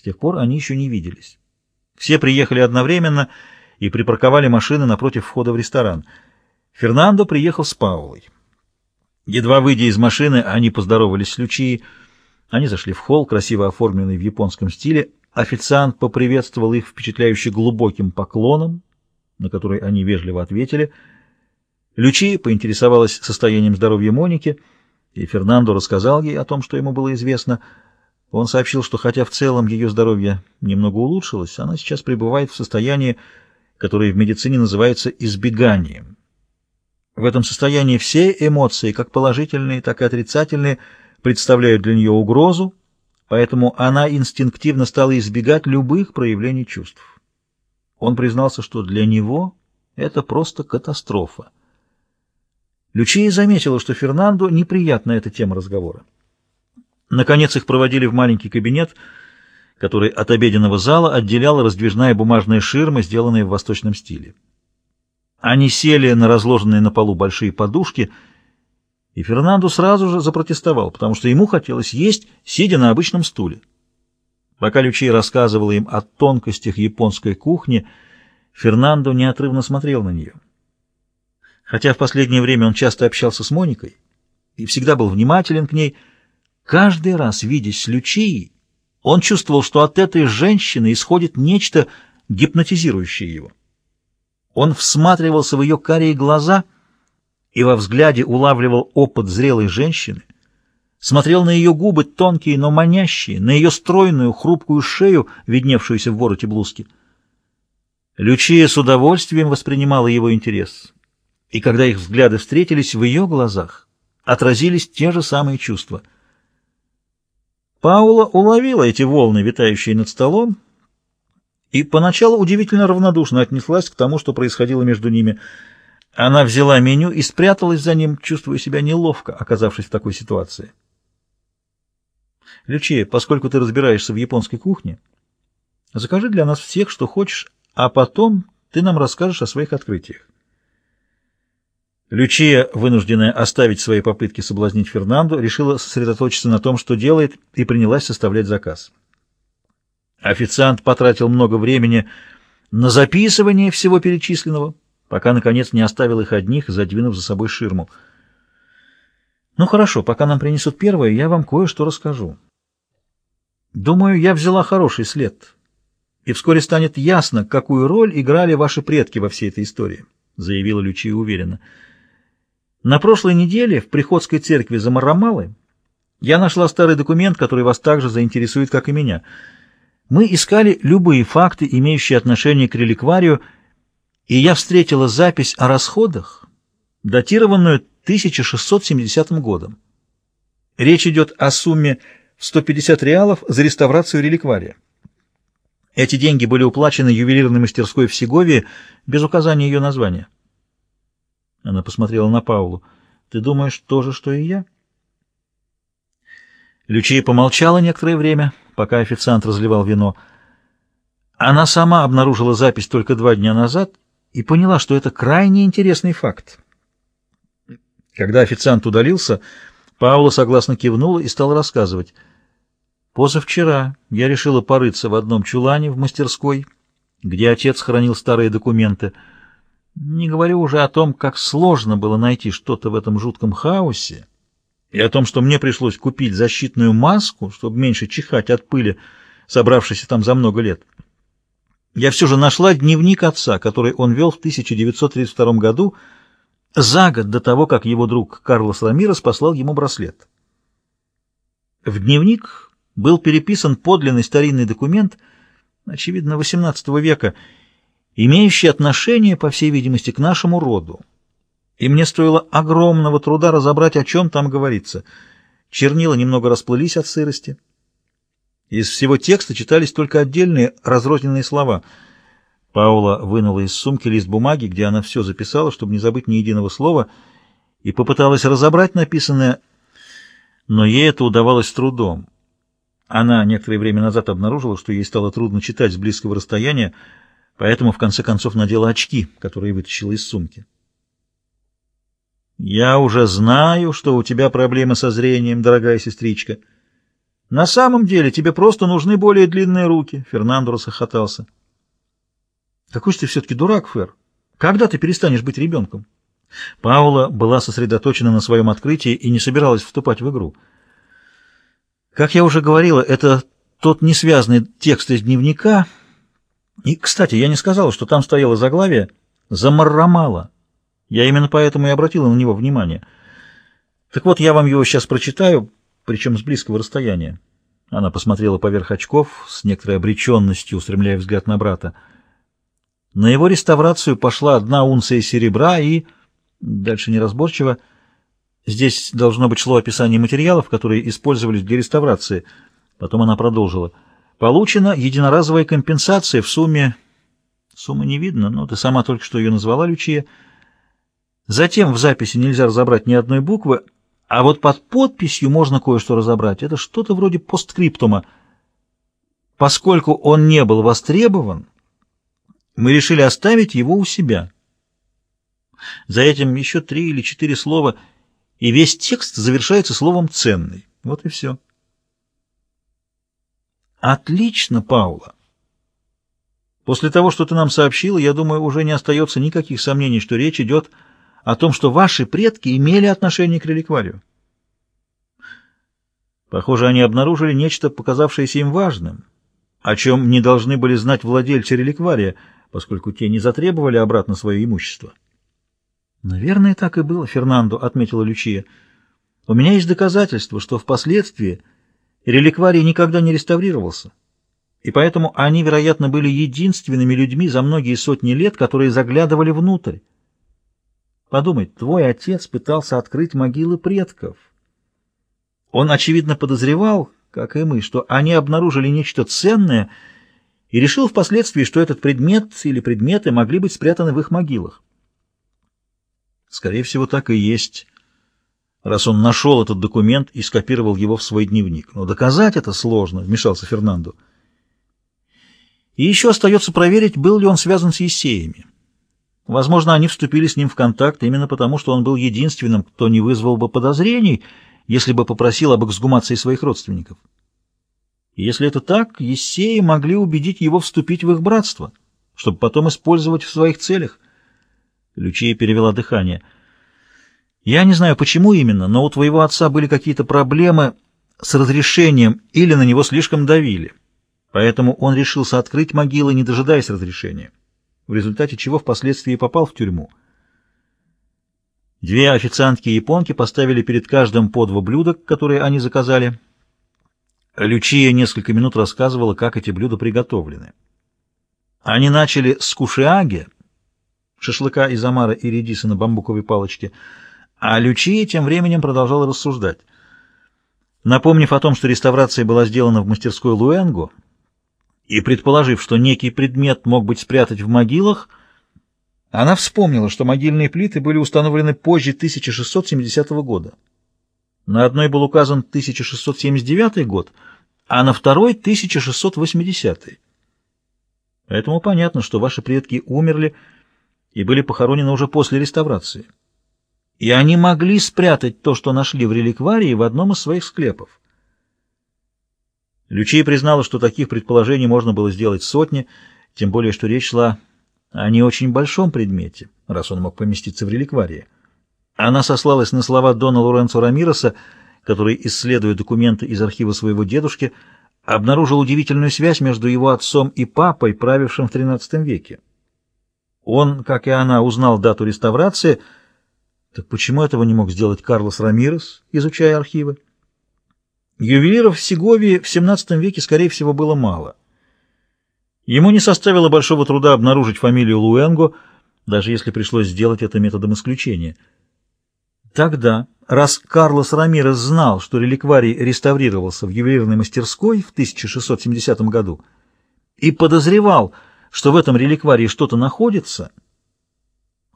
С тех пор они еще не виделись. Все приехали одновременно и припарковали машины напротив входа в ресторан. Фернандо приехал с Паулой. Едва выйдя из машины, они поздоровались с Лючией. Они зашли в холл, красиво оформленный в японском стиле. Официант поприветствовал их впечатляюще глубоким поклоном, на который они вежливо ответили. Лючия поинтересовалась состоянием здоровья Моники, и Фернандо рассказал ей о том, что ему было известно. Он сообщил, что хотя в целом ее здоровье немного улучшилось, она сейчас пребывает в состоянии, которое в медицине называется избеганием. В этом состоянии все эмоции, как положительные, так и отрицательные, представляют для нее угрозу, поэтому она инстинктивно стала избегать любых проявлений чувств. Он признался, что для него это просто катастрофа. Лючия заметила, что Фернандо неприятна эта тема разговора. Наконец их проводили в маленький кабинет, который от обеденного зала отделяла раздвижная бумажная ширма, сделанная в восточном стиле. Они сели на разложенные на полу большие подушки, и Фернандо сразу же запротестовал, потому что ему хотелось есть, сидя на обычном стуле. Пока Лючия рассказывала им о тонкостях японской кухни, Фернандо неотрывно смотрел на нее. Хотя в последнее время он часто общался с Моникой и всегда был внимателен к ней, каждый раз, видясь с Лючией, он чувствовал, что от этой женщины исходит нечто гипнотизирующее его. Он всматривался в ее карие глаза и во взгляде улавливал опыт зрелой женщины, смотрел на ее губы, тонкие, но манящие, на ее стройную, хрупкую шею, видневшуюся в вороте блузки. Лючия с удовольствием воспринимала его интерес, и когда их взгляды встретились, в ее глазах отразились те же самые чувства. Паула уловила эти волны, витающие над столом, и поначалу удивительно равнодушно отнеслась к тому, что происходило между ними. Она взяла меню и спряталась за ним, чувствуя себя неловко, оказавшись в такой ситуации. Лючия, поскольку ты разбираешься в японской кухне, закажи для нас всех, что хочешь, а потом ты нам расскажешь о своих открытиях. Лючия, вынужденная оставить свои попытки соблазнить Фернанду, решила сосредоточиться на том, что делает, и принялась составлять заказ. Официант потратил много времени на записывание всего перечисленного, пока, наконец, не оставил их одних, задвинув за собой ширму. «Ну хорошо, пока нам принесут первое, я вам кое-что расскажу. Думаю, я взяла хороший след, и вскоре станет ясно, какую роль играли ваши предки во всей этой истории», — заявила Лючия уверенно. «На прошлой неделе в приходской церкви Замарамалы я нашла старый документ, который вас так же заинтересует, как и меня — мы искали любые факты, имеющие отношение к реликварию, и я встретила запись о расходах, датированную 1670 годом. Речь идет о сумме 150 реалов за реставрацию реликвария. Эти деньги были уплачены ювелирной мастерской в Сеговии без указания ее названия. Она посмотрела на Паулу. «Ты думаешь то же, что и я?» Лючия помолчала некоторое время, пока официант разливал вино. Она сама обнаружила запись только два дня назад и поняла, что это крайне интересный факт. Когда официант удалился, Паула согласно кивнула и стала рассказывать. «Позавчера я решила порыться в одном чулане в мастерской, где отец хранил старые документы. Не говорю уже о том, как сложно было найти что-то в этом жутком хаосе, и о том, что мне пришлось купить защитную маску, чтобы меньше чихать от пыли, собравшейся там за много лет. Я все же нашла дневник отца, который он вел в 1932 году, за год до того, как его друг Карлос Рамирес послал ему браслет. В дневник был переписан подлинный старинный документ, очевидно, XVIII века, имеющий отношение, по всей видимости, к нашему роду и мне стоило огромного труда разобрать, о чем там говорится. Чернила немного расплылись от сырости. Из всего текста читались только отдельные разрозненные слова. Паула вынула из сумки лист бумаги, где она все записала, чтобы не забыть ни единого слова, и попыталась разобрать написанное, но ей это удавалось с трудом. Она некоторое время назад обнаружила, что ей стало трудно читать с близкого расстояния, поэтому в конце концов надела очки, которые вытащила из сумки. «Я уже знаю, что у тебя проблемы со зрением, дорогая сестричка. На самом деле тебе просто нужны более длинные руки, Фернандо расхохотался. Какой же ты все-таки дурак, Фер. Когда ты перестанешь быть ребенком? Паула была сосредоточена на своем открытии и не собиралась вступать в игру. Как я уже говорила, это тот несвязанный текст из дневника. И, кстати, я не сказала, что там стояло заглавие «Замаррамала». Я именно поэтому и обратила на него внимание. Так вот, я вам его сейчас прочитаю, причем с близкого расстояния. Она посмотрела поверх очков, с некоторой обреченностью устремляя взгляд на брата. На его реставрацию пошла одна унция серебра и... Дальше неразборчиво. Здесь должно быть шло описание материалов, которые использовались для реставрации. Потом она продолжила. Получена единоразовая компенсация в сумме... Суммы не видно, но ты сама только что ее назвала, Лючия. Затем в записи нельзя разобрать ни одной буквы, а вот под подписью можно кое-что разобрать. Это что-то вроде постскриптума. Поскольку он не был востребован, мы решили оставить его у себя. За этим еще три или четыре слова, и весь текст завершается словом «ценный». Вот и все. Отлично, Паула. После того, что ты нам сообщила, я думаю, уже не остается никаких сомнений, что речь идет о том, что ваши предки имели отношение к реликварию. Похоже, они обнаружили нечто, показавшееся им важным, о чем не должны были знать владельцы реликвария, поскольку те не затребовали обратно свое имущество. «Наверное, так и было, Фернандо», — отметила Лючия. «У меня есть доказательства, что впоследствии реликварий никогда не реставрировался, и поэтому они, вероятно, были единственными людьми за многие сотни лет, которые заглядывали внутрь. Подумай, твой отец пытался открыть могилы предков. Он, очевидно, подозревал, как и мы, что они обнаружили нечто ценное и решил впоследствии, что этот предмет или предметы могли быть спрятаны в их могилах. Скорее всего, так и есть, раз он нашел этот документ и скопировал его в свой дневник. Но доказать это сложно, вмешался Фернандо. И еще остается проверить, был ли он связан с Есеями. Возможно, они вступили с ним в контакт именно потому, что он был единственным, кто не вызвал бы подозрений, если бы попросил об эксгумации своих родственников. И если это так, Ессеи могли убедить его вступить в их братство, чтобы потом использовать в своих целях – Лючия перевела дыхание. «Я не знаю, почему именно, но у твоего отца были какие-то проблемы с разрешением или на него слишком давили. Поэтому он решился открыть могилы, не дожидаясь разрешения, в результате чего впоследствии попал в тюрьму. Две официантки-японки поставили перед каждым по два блюда, которые они заказали. Лючия несколько минут рассказывала, как эти блюда приготовлены. Они начали с кушиаги, шашлыка из омара и редиса на бамбуковой палочке, а Лючия тем временем продолжала рассуждать. Напомнив о том, что реставрация была сделана в мастерской Луэнго, и предположив, что некий предмет мог быть спрятать в могилах, она вспомнила, что могильные плиты были установлены позже 1670 года. На одной был указан 1679 год, а на второй — 1680. Поэтому понятно, что ваши предки умерли и были похоронены уже после реставрации. И они могли спрятать то, что нашли в реликварии, в одном из своих склепов. Лючия признала, что таких предположений можно было сделать сотни, тем более, что речь шла о не очень большом предмете, раз он мог поместиться в реликварии. Она сослалась на слова Дона Лоренцо Рамироса, который, исследуя документы из архива своего дедушки, обнаружил удивительную связь между его отцом и папой, правившим в XIII веке. Он, как и она, узнал дату реставрации. Так почему этого не мог сделать Карлос Рамирес, изучая архивы? Ювелиров в Сеговии в XVII веке, скорее всего, было мало. Ему не составило большого труда обнаружить фамилию Луэнго, даже если пришлось сделать это методом исключения. Тогда, раз Карлос Рамирес знал, что реликварий реставрировался в ювелирной мастерской в 1670 году, и подозревал, что в этом реликварии что-то находится,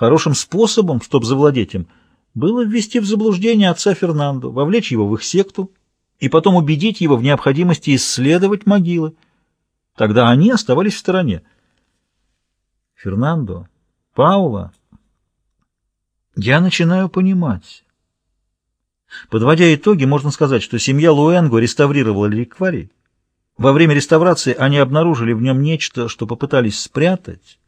хорошим способом, чтобы завладеть им, было ввести в заблуждение отца Фернандо, вовлечь его в их секту и потом убедить его в необходимости исследовать могилы. Тогда они оставались в стороне. Фернандо, Паула, я начинаю понимать. Подводя итоги, можно сказать, что семья Луэнго реставрировала реликварий. Во время реставрации они обнаружили в нем нечто, что попытались спрятать,